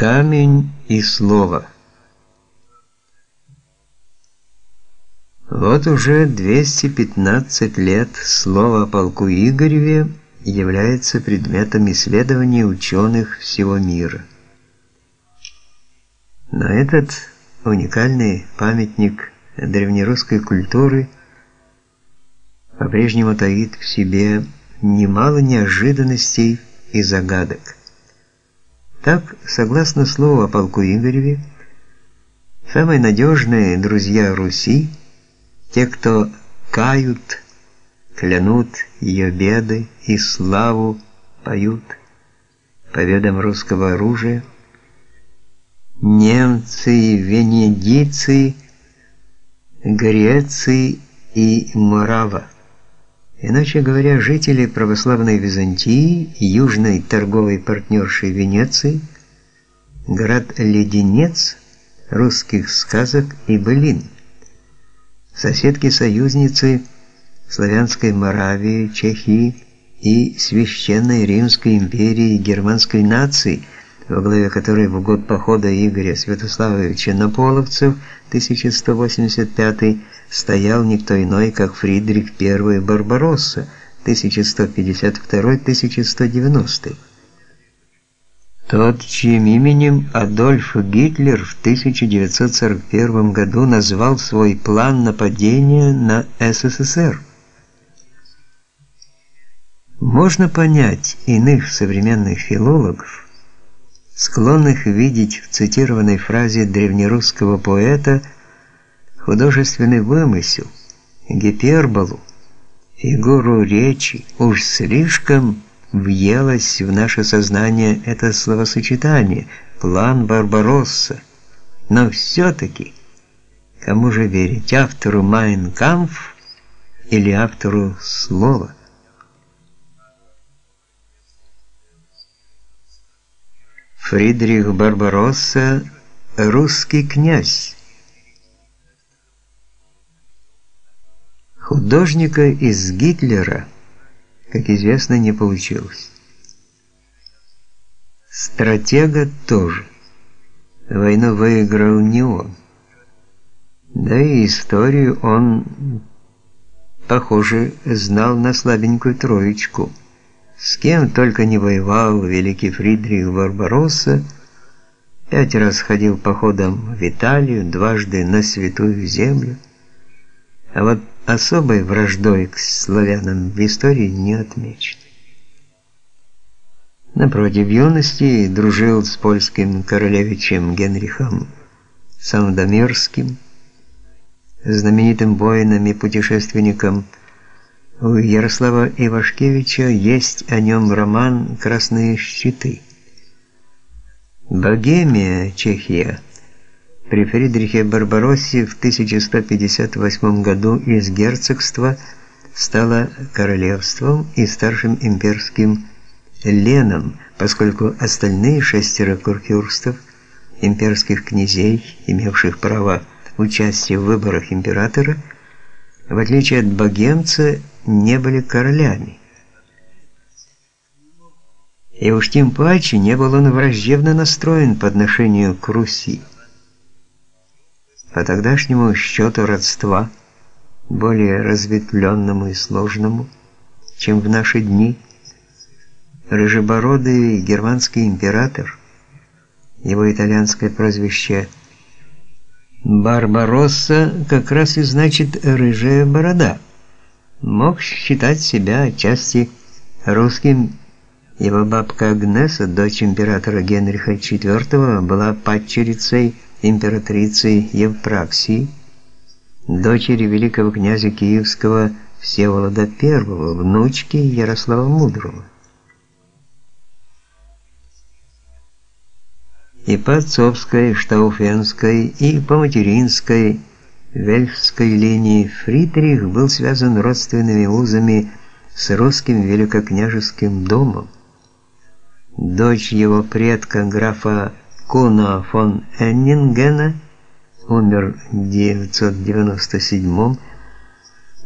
Камень и слово. Вот уже 215 лет слово о полку Игореве является предметом исследований ученых всего мира. Но этот уникальный памятник древнерусской культуры по-прежнему таит в себе немало неожиданностей и загадок. Так, согласно слову о полку Игореве, самые надежные друзья Руси – те, кто кают, клянут ее беды и славу поют победам русского оружия, немцы, венедицы, грецы и морава. Иначе говоря, жители православной Византии, южной торговой партнершей Венеции, город-леденец русских сказок и былин, соседки-союзницы славянской Моравии, Чехии и священной Римской империи германской нации – во главе которой в год похода Игоря Святославовича на Половцев 1185 стоял никто иной, как Фридрих I Барбаросса 1152-1190. Тот, чьим именем Адольф Гитлер в 1941 году назвал свой план нападения на СССР. Можно понять иных современных филологов, склонных видеть в цитированной фразе древнерусского поэта художественный вымысел, гиперболу, фигуру речи. Уж слишком въелось в наше сознание это словосочетание «план Барбаросса». Но все-таки, кому же верить, автору «Майн Кампф» или автору «Слова»? Фридрих Барбаросса русский князь. Художника из Гитлера, как известно, не получилось. Стратега тоже. Войну выиграл не он. Да и историю он, похоже, знал на слабенькую троечку – с кем только не воевал великий Фридрих Барбаросса, пять раз ходил походом в Италию, дважды на Святую Землю. А вот особой враждой к славянам в истории не отмечено. Напротив, юности дружил с польским королевичем Генрихом Сандомирским, знаменитым воином и путешественником у Ярослава Ивашкевича есть о нем роман «Красные щиты». Богемия, Чехия. При Фридрихе Барбароссе в 1158 году из герцогства стала королевством и старшим имперским леном, поскольку остальные шестеро курфюрстов, имперских князей, имевших право участия в выборах императора, в отличие от богемца, не были королями. И уж тем паче не был он враждебно настроен по отношению к Руси. По тогдашнему счету родства, более разветвленному и сложному, чем в наши дни, рыжебородый германский император, его итальянское прозвище Барбаросса как раз и значит «рыжая борода» мог считать себя отчасти русским. Его бабка Агнеса, дочь императора Генриха IV, была падчерицей императрицы Евпраксии, дочери великого князя Киевского Всеволода I, внучки Ярослава Мудрого. И по отцовской, Штауфенской, и по материнской Вельфской линии Фридрих был связан родственными узами с русским великокняжеским домом. Дочь его предка графа Куна фон Эннингена умер в 997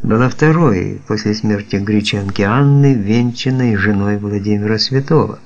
была второй после смерти гречанки Анны, венчанной женой Владимира Святого.